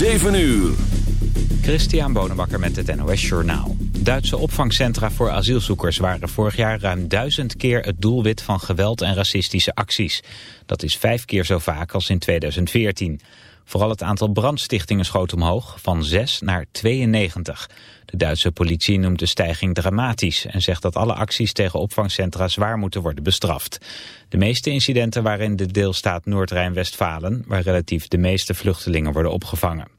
7 uur. Christian Bonenbakker met het NOS Journaal. Duitse opvangcentra voor asielzoekers waren vorig jaar ruim duizend keer het doelwit van geweld en racistische acties. Dat is vijf keer zo vaak als in 2014. Vooral het aantal brandstichtingen schoot omhoog, van 6 naar 92. De Duitse politie noemt de stijging dramatisch en zegt dat alle acties tegen opvangcentra zwaar moeten worden bestraft. De meeste incidenten waren in de deelstaat Noord-Rijn-Westfalen, waar relatief de meeste vluchtelingen worden opgevangen.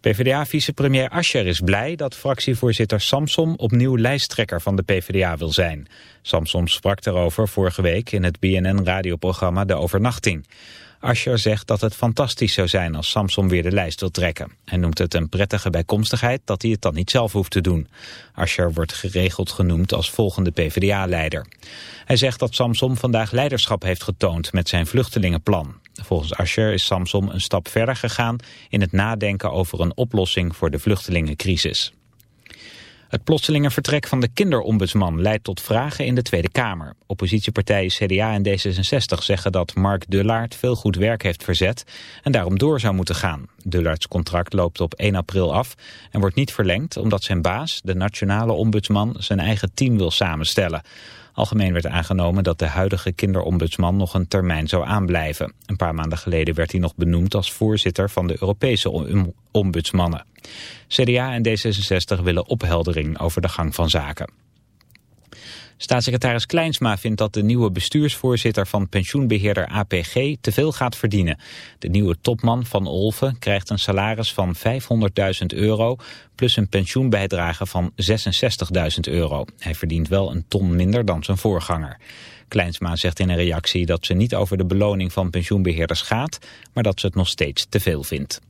PvdA-vicepremier Ascher is blij dat fractievoorzitter Samsom opnieuw lijsttrekker van de PvdA wil zijn. Samsom sprak daarover vorige week in het BNN-radioprogramma De Overnachting. Ascher zegt dat het fantastisch zou zijn als Samson weer de lijst wil trekken. Hij noemt het een prettige bijkomstigheid dat hij het dan niet zelf hoeft te doen. Ascher wordt geregeld genoemd als volgende PvdA-leider. Hij zegt dat Samson vandaag leiderschap heeft getoond met zijn vluchtelingenplan. Volgens Ascher is Samson een stap verder gegaan in het nadenken over een oplossing voor de vluchtelingencrisis. Het plotselinge vertrek van de kinderombudsman leidt tot vragen in de Tweede Kamer. Oppositiepartijen CDA en D66 zeggen dat Mark Dullaert veel goed werk heeft verzet en daarom door zou moeten gaan. Dullaerts contract loopt op 1 april af en wordt niet verlengd omdat zijn baas, de nationale ombudsman, zijn eigen team wil samenstellen. Algemeen werd aangenomen dat de huidige kinderombudsman nog een termijn zou aanblijven. Een paar maanden geleden werd hij nog benoemd als voorzitter van de Europese ombudsmannen. CDA en D66 willen opheldering over de gang van zaken. Staatssecretaris Kleinsma vindt dat de nieuwe bestuursvoorzitter van pensioenbeheerder APG te veel gaat verdienen. De nieuwe topman van Olven krijgt een salaris van 500.000 euro plus een pensioenbijdrage van 66.000 euro. Hij verdient wel een ton minder dan zijn voorganger. Kleinsma zegt in een reactie dat ze niet over de beloning van pensioenbeheerders gaat, maar dat ze het nog steeds te veel vindt.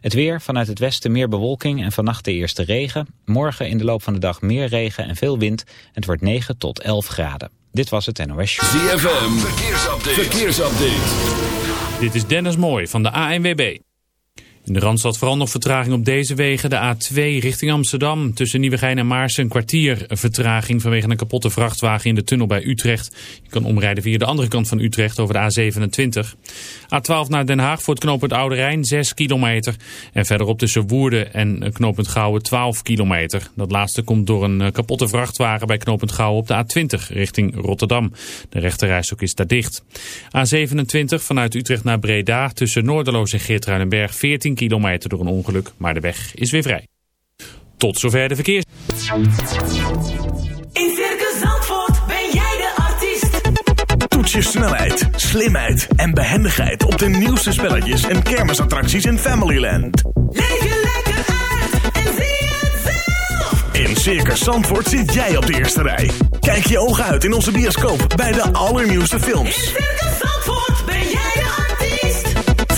Het weer, vanuit het westen meer bewolking en vannacht de eerste regen. Morgen in de loop van de dag meer regen en veel wind. Het wordt 9 tot 11 graden. Dit was het NOS Show. ZFM, verkeersupdate. verkeersupdate. Dit is Dennis Mooij van de ANWB. In de Randstad vooral nog vertraging op deze wegen. De A2 richting Amsterdam. Tussen Nieuwegein en Maarsen een kwartier vertraging vanwege een kapotte vrachtwagen in de tunnel bij Utrecht. Je kan omrijden via de andere kant van Utrecht over de A27. A12 naar Den Haag voor het knooppunt Oude Rijn 6 kilometer. En verderop tussen Woerden en knooppunt Gouwen 12 kilometer. Dat laatste komt door een eh, kapotte vrachtwagen bij knooppunt Gouwen op de A20 richting Rotterdam. De rechterrijstok is daar dicht. A27 vanuit Utrecht naar Breda tussen Noorderloos en Geertruidenberg 14 kilometer door een ongeluk, maar de weg is weer vrij. Tot zover de verkeers. In Circus Zandvoort ben jij de artiest. Toets je snelheid, slimheid en behendigheid op de nieuwste spelletjes en kermisattracties in Familyland. Leef je lekker uit en zie het zelf. In Circus Zandvoort zit jij op de eerste rij. Kijk je ogen uit in onze bioscoop bij de allernieuwste films. In Circus Zandvoort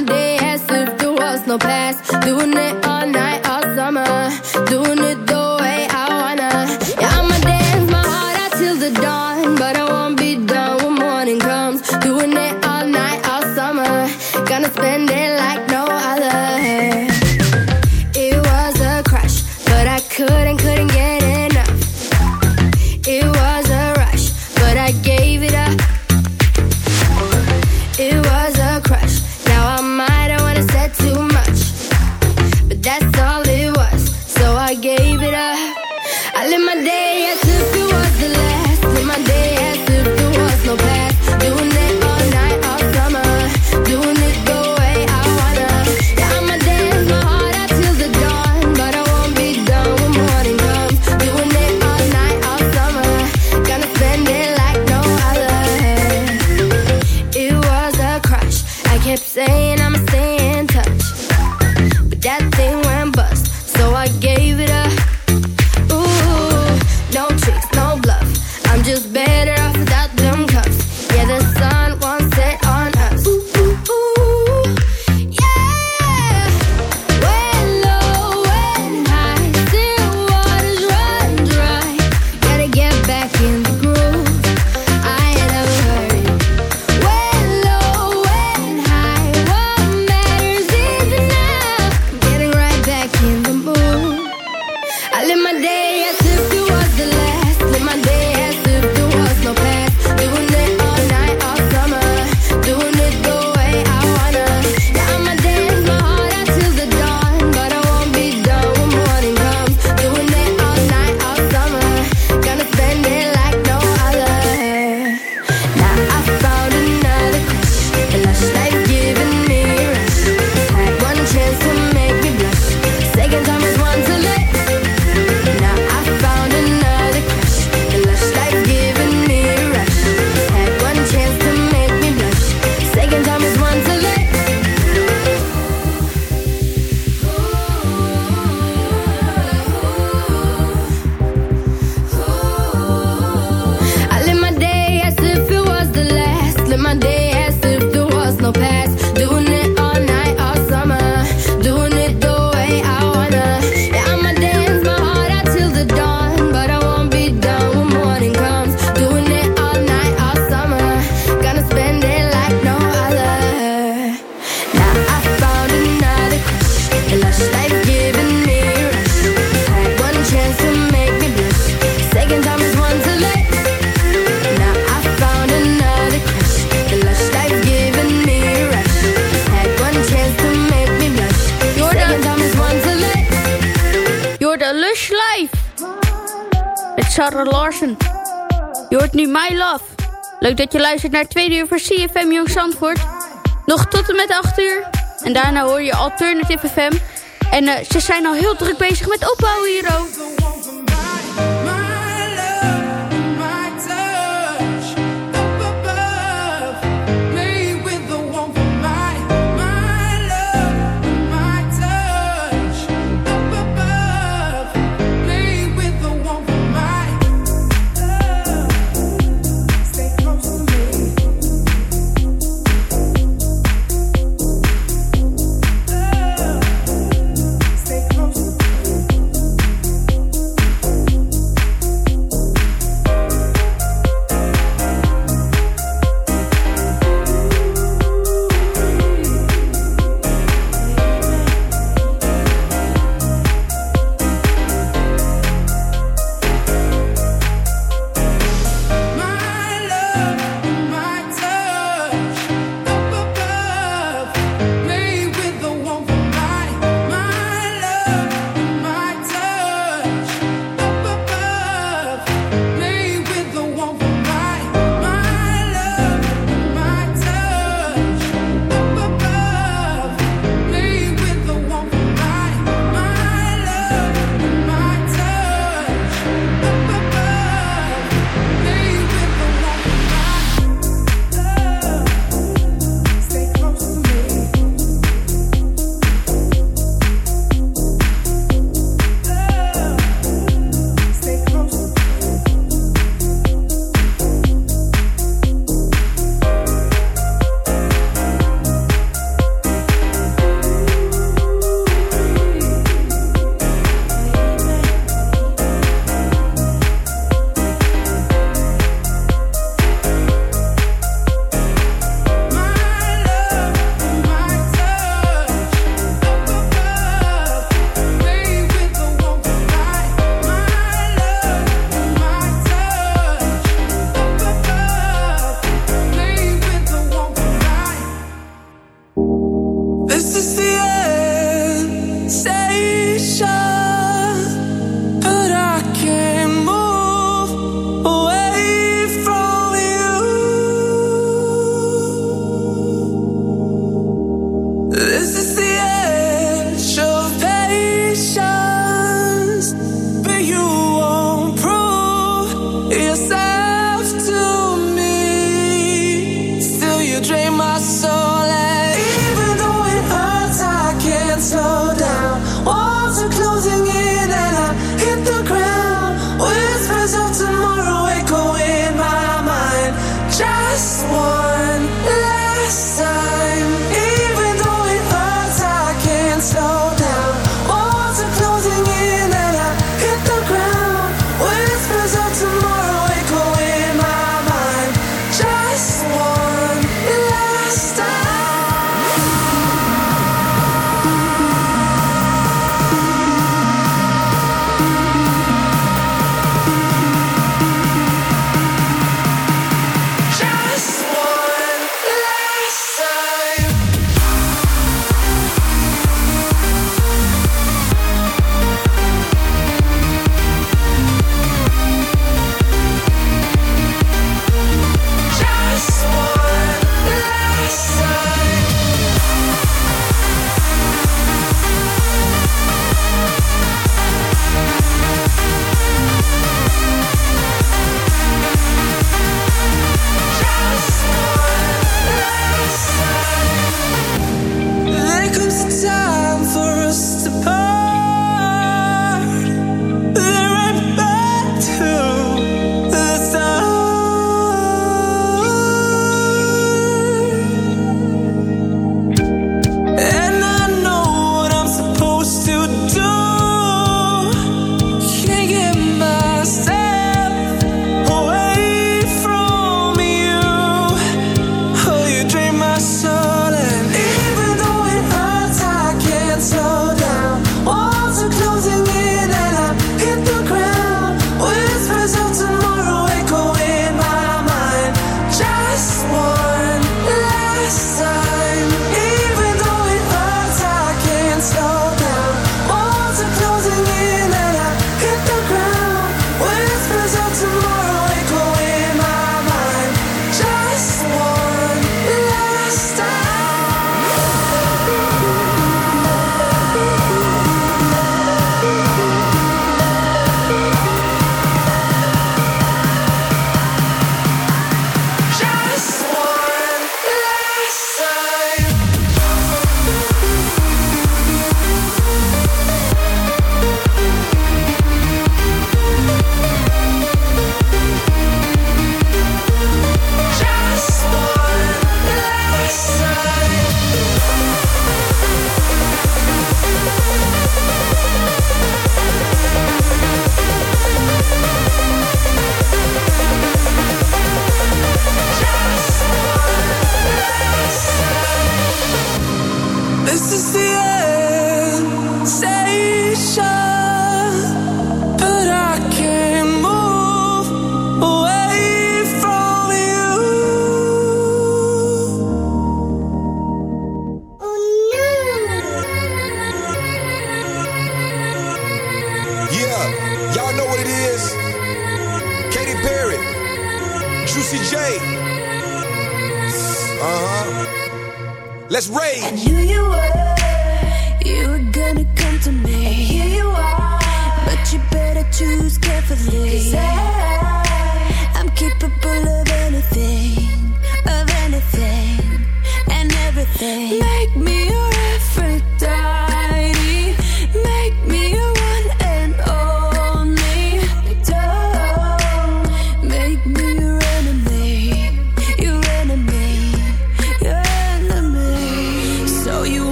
Last. Live my day as if there was no past. Doing it kept saying Sarah Larsen. Je hoort nu My Love. Leuk dat je luistert naar het tweede uur voor CFM Jong Zandvoort. Nog tot en met 8 uur. En daarna hoor je Alternative FM. En eh, ze zijn al heel druk bezig met opbouwen hier.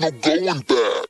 No going back.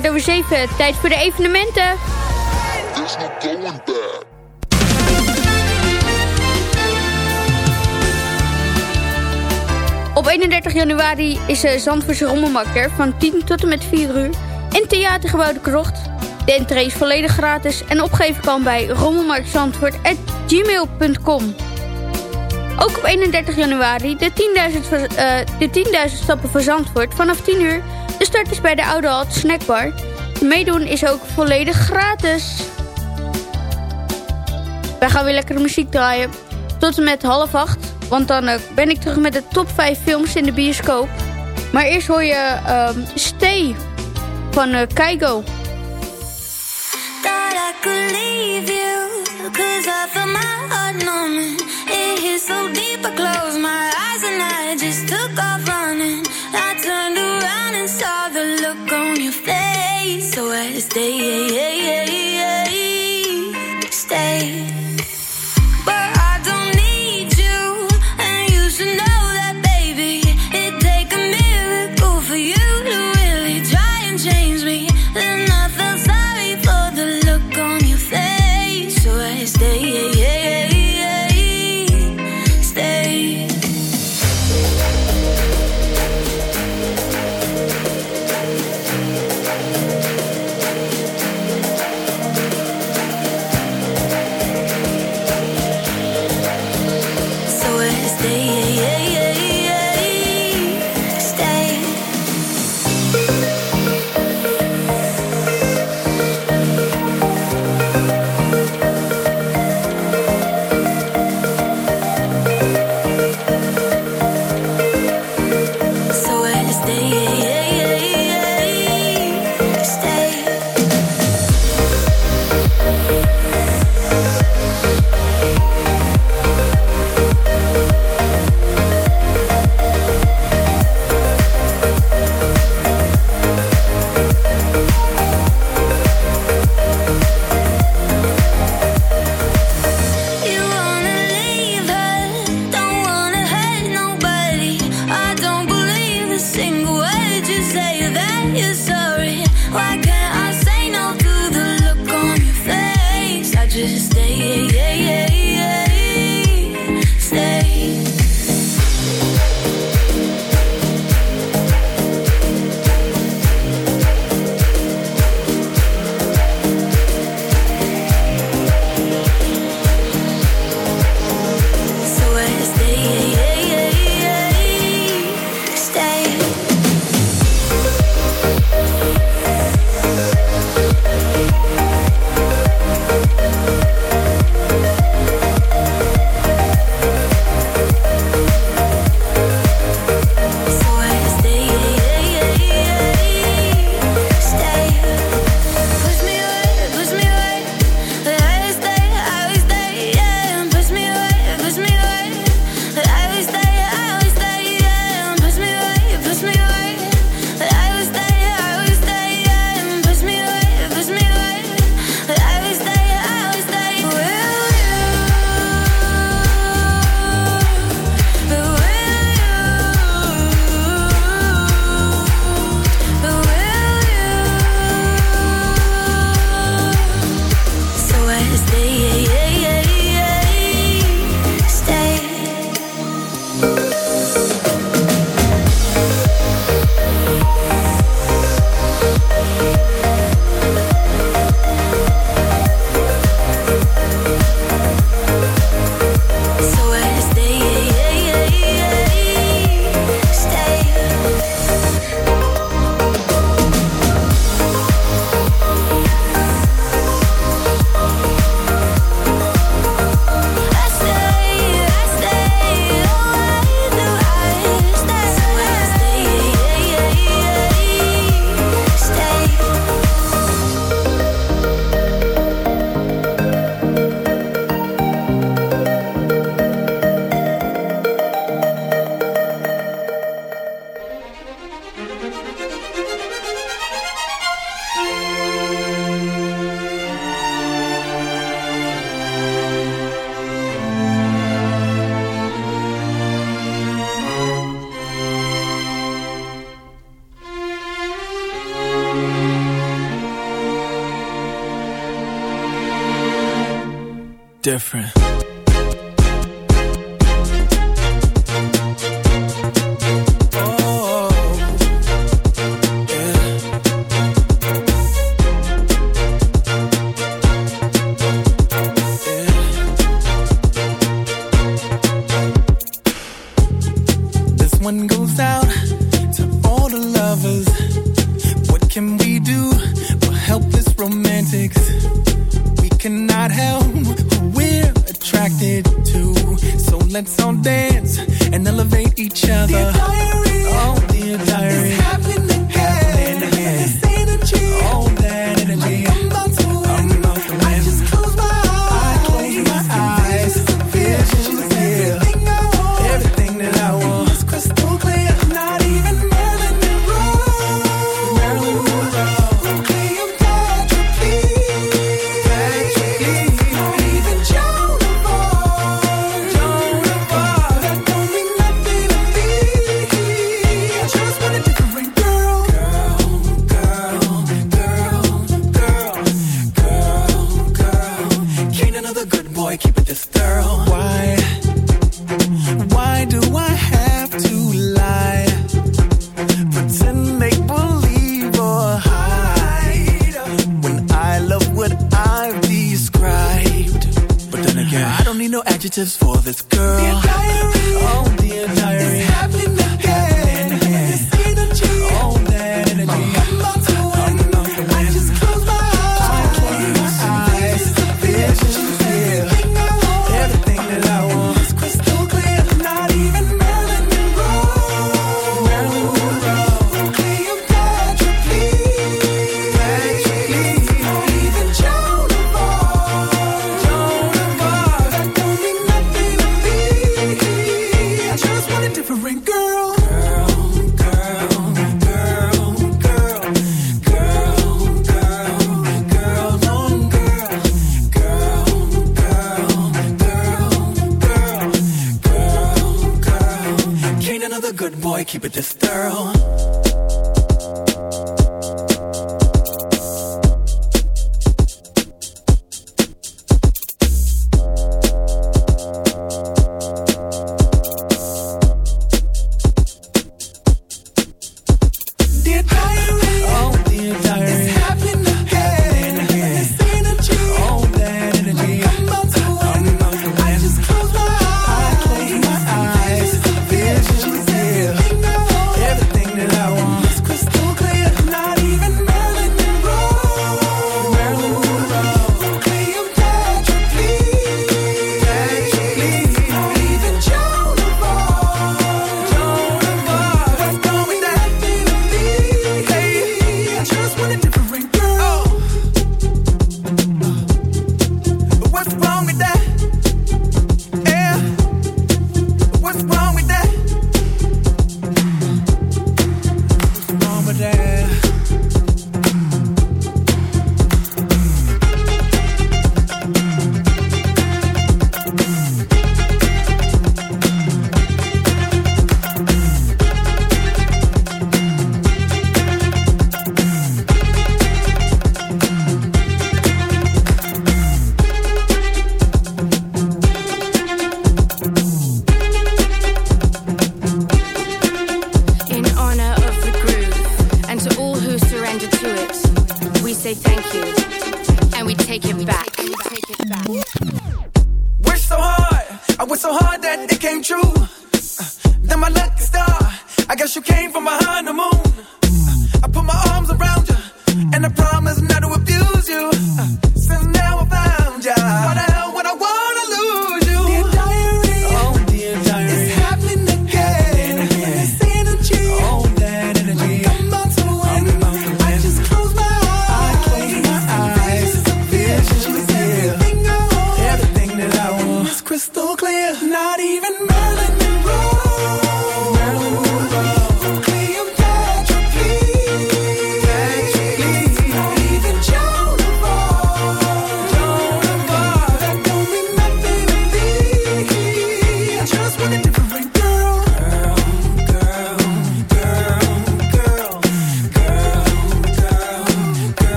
kwart over zeven. Tijd voor de evenementen. There's no going back. Op 31 januari is de Zandvoortse Rommelmakker van 10 tot en met 4 uur in Theatergebouw de Krocht. De entree is volledig gratis en opgeven kan bij rommelmarktzandvoort.gmail.com. Ook op 31 januari de 10.000 voor- eh, de 10.000 stappen voor Zandvoort vanaf 10 uur. Start is bij de Oude Halt Snackbar. Meedoen is ook volledig gratis. Wij gaan weer lekkere muziek draaien. Tot en met half acht. Want dan eh, ben ik terug met de top 5 films in de bioscoop. Maar eerst hoor je ehm, Stay van eh Keigo. So deep, I closed my eyes and I just took off running. I turned saw the look on your face. So I stay,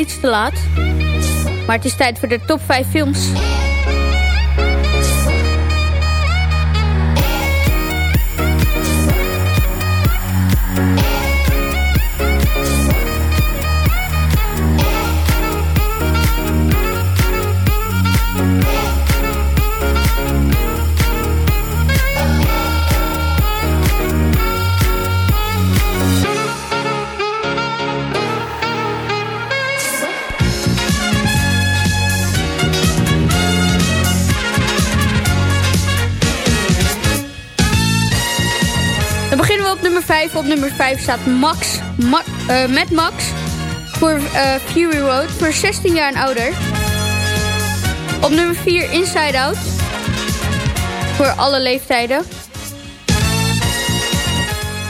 iets te laat. Maar het is tijd voor de top 5 films op nummer 5 staat Max, eh, met Max voor uh, Fury Road voor 16 jaar en ouder. Op nummer 4 Inside Out voor alle leeftijden.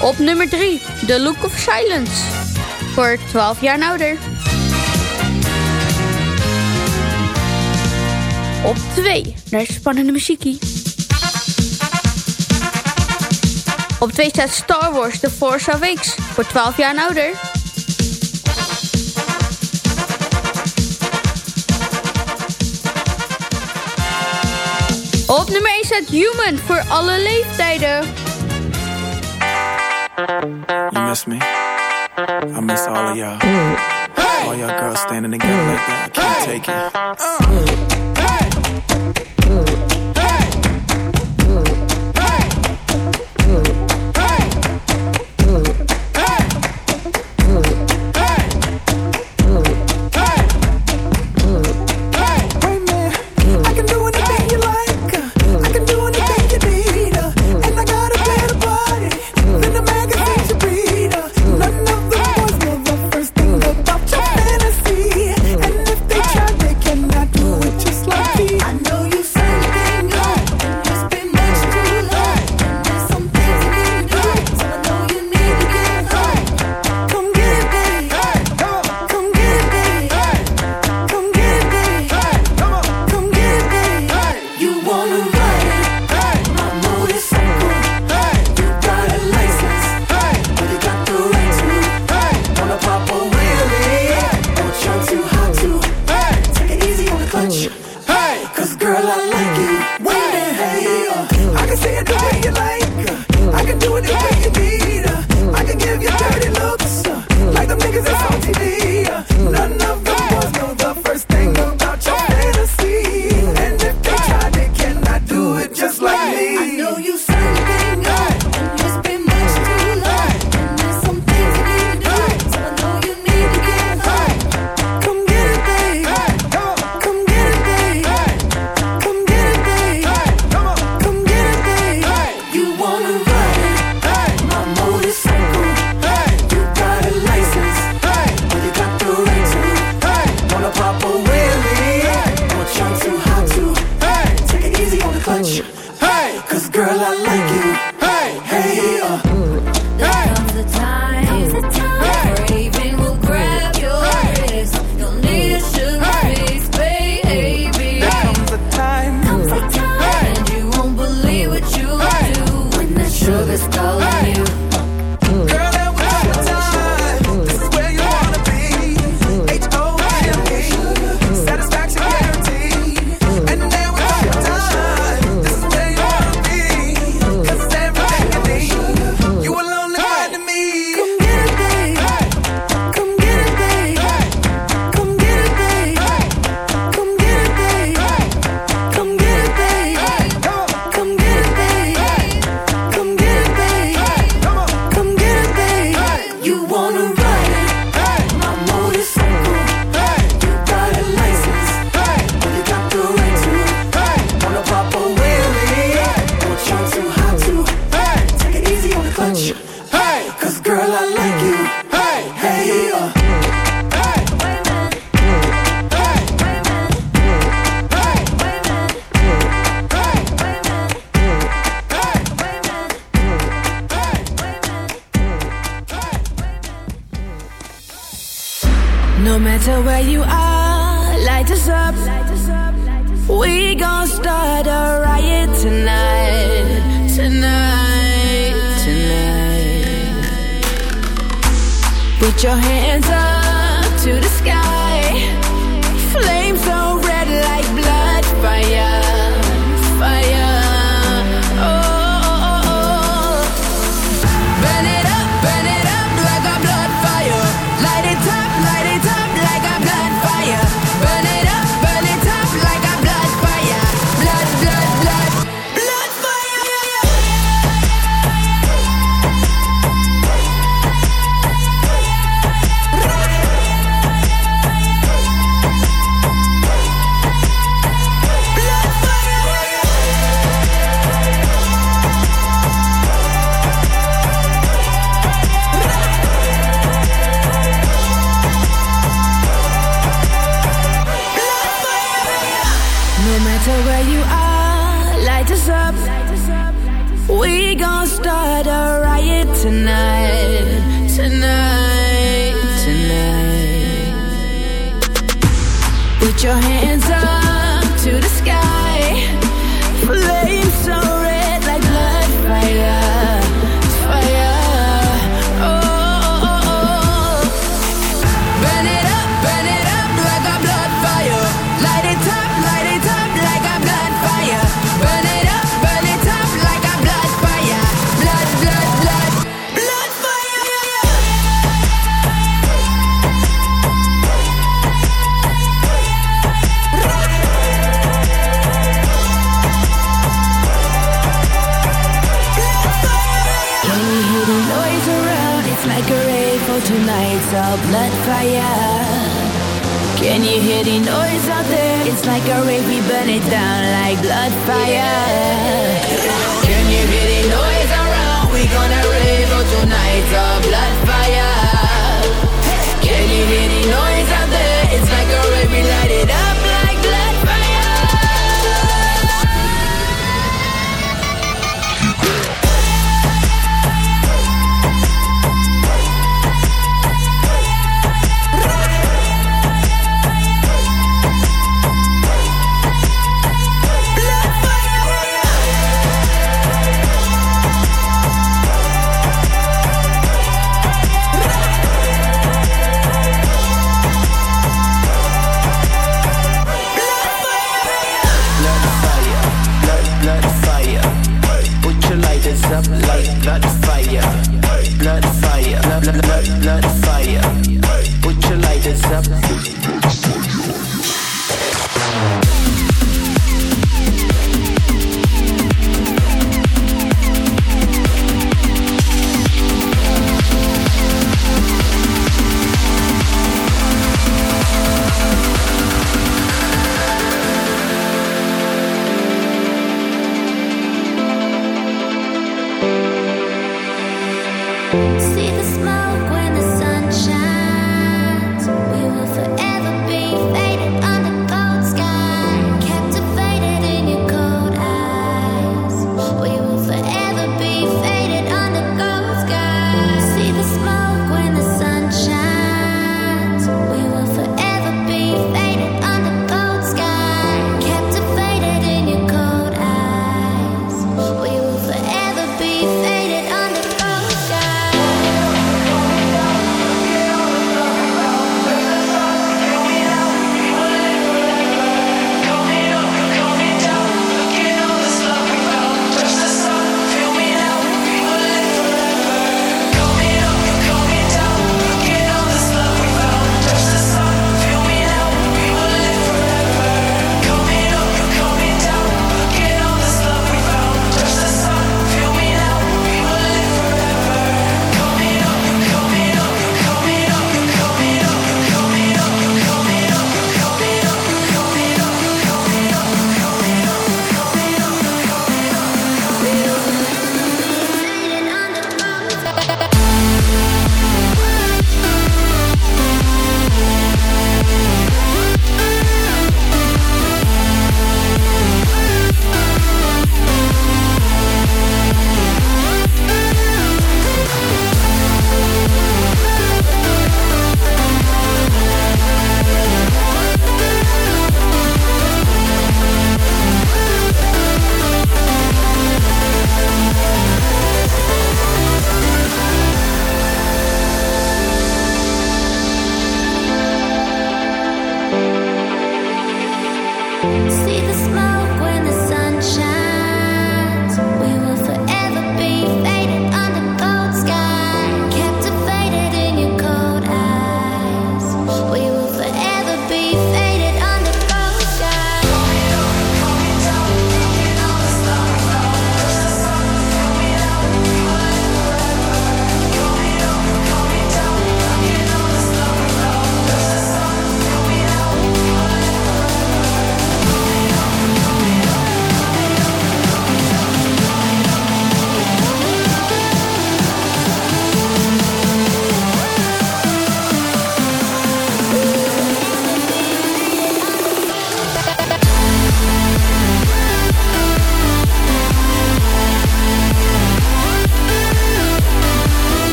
Op nummer 3 The Look of Silence voor 12 jaar en ouder. Op 2 naar spannende muziekie. Op 2 staat Star Wars The Force Awakens voor 12 jaar en ouder. Op nummer 1 staat Human voor alle leeftijden. You miss me. I miss all of y'all. Hey. All y'all girls standing together like that. Can't take it.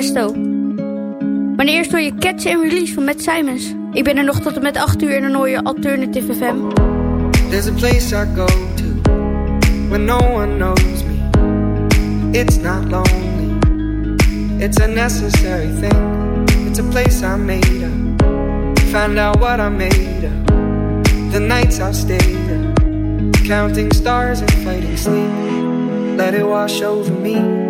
Chesto. Maar eerst je Catch and Release van Matt Simons. Ik ben er nog tot en met 8 uur en dan hoor je Alternative FM. There's a place I go to when no one knows me. It's not lonely, it's a necessary thing. It's a place I made up. Find out what I made up. The nights I've stayed up, counting stars and fighting sleep. Let it wash over me.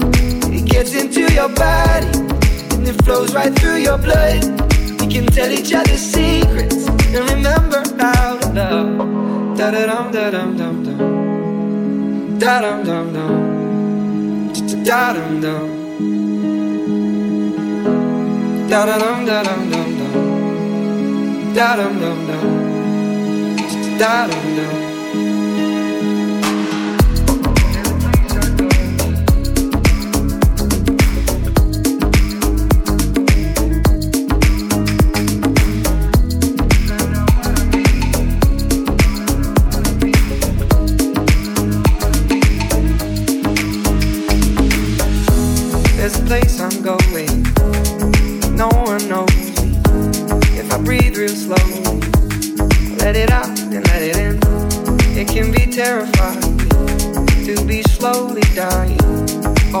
Gets into your body and it flows right through your blood. We can tell each other secrets and remember how to love. Da da dum da dum dum dum. Da dum dum dum. Da dum dum. Da da dum da dum dum dum. Da dum dum dum. Da dum dum.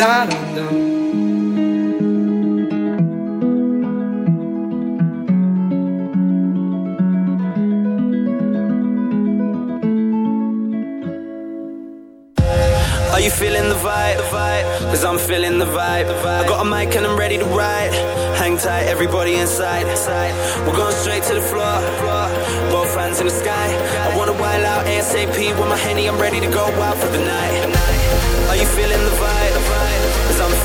Are you feeling the vibe? The vibe? Cause I'm feeling the vibe. the vibe. I got a mic and I'm ready to ride. Hang tight, everybody inside. inside. We're going straight to the floor. Both hands in the sky. I wanna wild out ASAP with my henny. I'm ready to go wild for the night. Are you feeling the vibe? The vibe?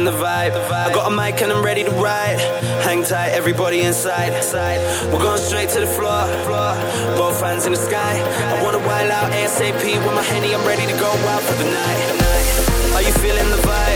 in the vibe. I got a mic and I'm ready to write. Hang tight, everybody inside. We're going straight to the floor. Both hands in the sky. I wanna wild out ASAP with my henny. I'm ready to go out for the night. Are you feeling the vibe?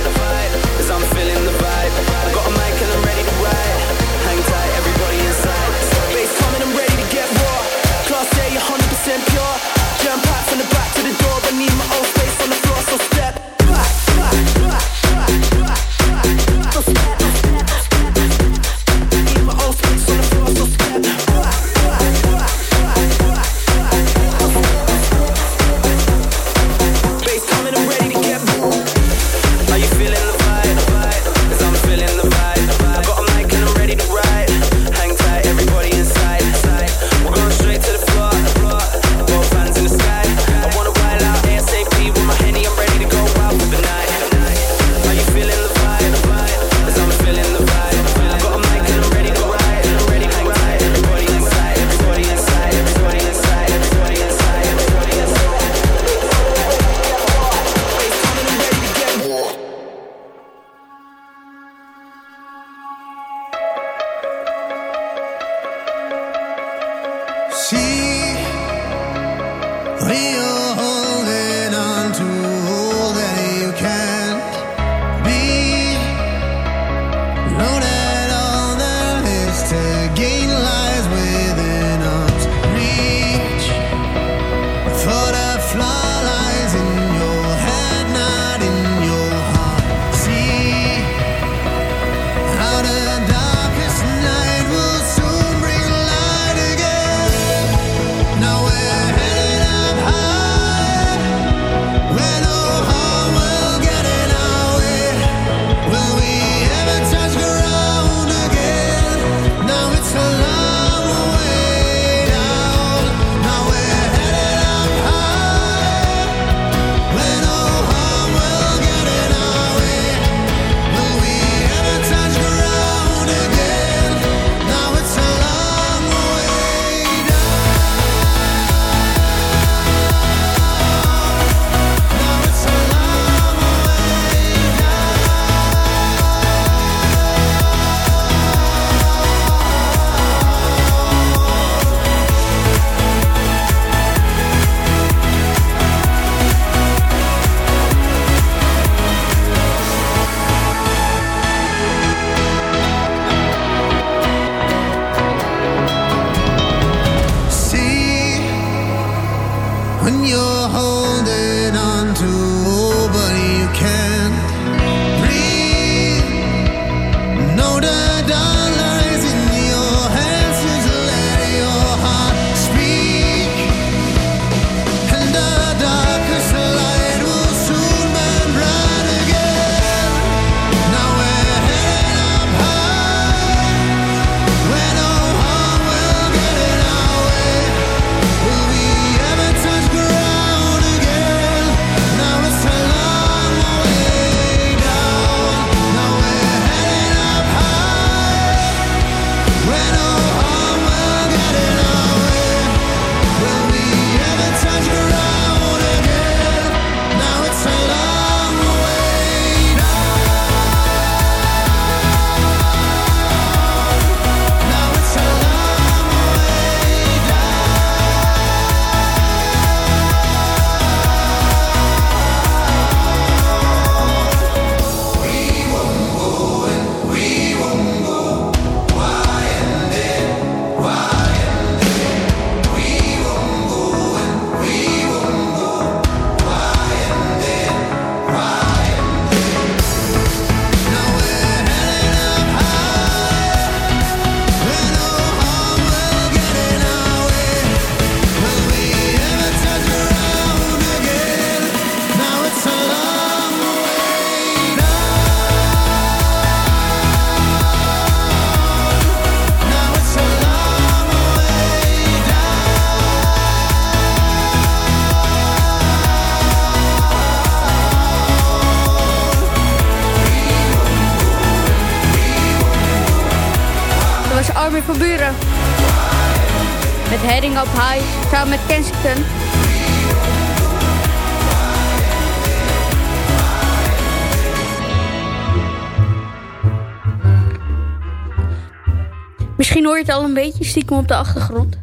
Beetje stiekem op de achtergrond.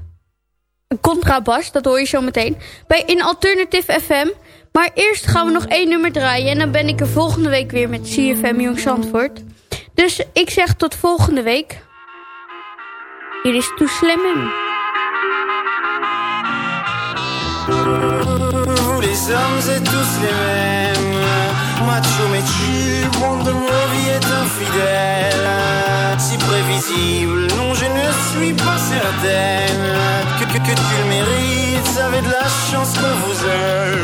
Een contrabas, dat hoor je zo meteen. Bij In Alternative FM. Maar eerst gaan we nog één nummer draaien. En dan ben ik er volgende week weer met CFM Jong Zandvoort. Dus ik zeg tot volgende week. Hier is hommes êtes tous les Macho mais tu, monde de ma vie est infidèle Si prévisible, non je ne suis pas certaine. Que, que, que tu le mérites, avez de la chance qu'on vous aime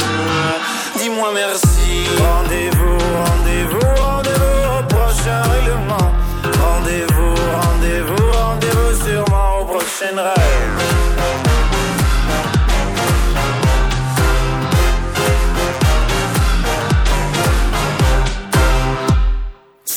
Dis-moi merci. Rendez-vous, rendez-vous, rendez-vous au prochain règlement. Rendez-vous, rendez-vous, rendez-vous sûrement au prochain rêve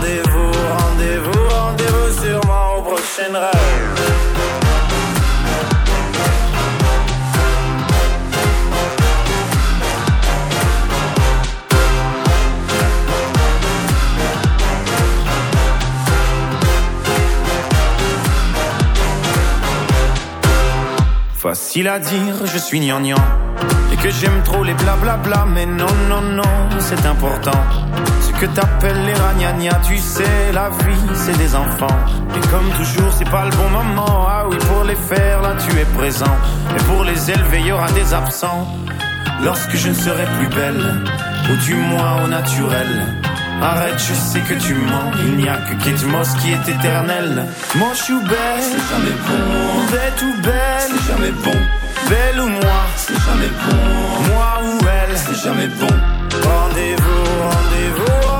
Rendez-vous, rendez-vous, rendez-vous sûrement au prochain rêve. Facile à dire, je suis gnangnan Et que j'aime trop les blablabla Mais non, non, non, c'est important que t'appelles les ragnagnas Tu sais, la vie, c'est des enfants Et comme toujours, c'est pas le bon moment Ah oui, pour les faire, là, tu es présent Et pour les élever, y aura des absents Lorsque je ne serai plus belle Ou du moins au naturel Arrête, je sais que tu mens. Il n'y a que Kate Moss qui est éternel. Moche ou belle, c'est jamais bon. Bête ou belle, c'est jamais bon. Belle ou moi, c'est jamais bon. Moi ou elle, c'est jamais bon. Rendez-vous, rendez-vous,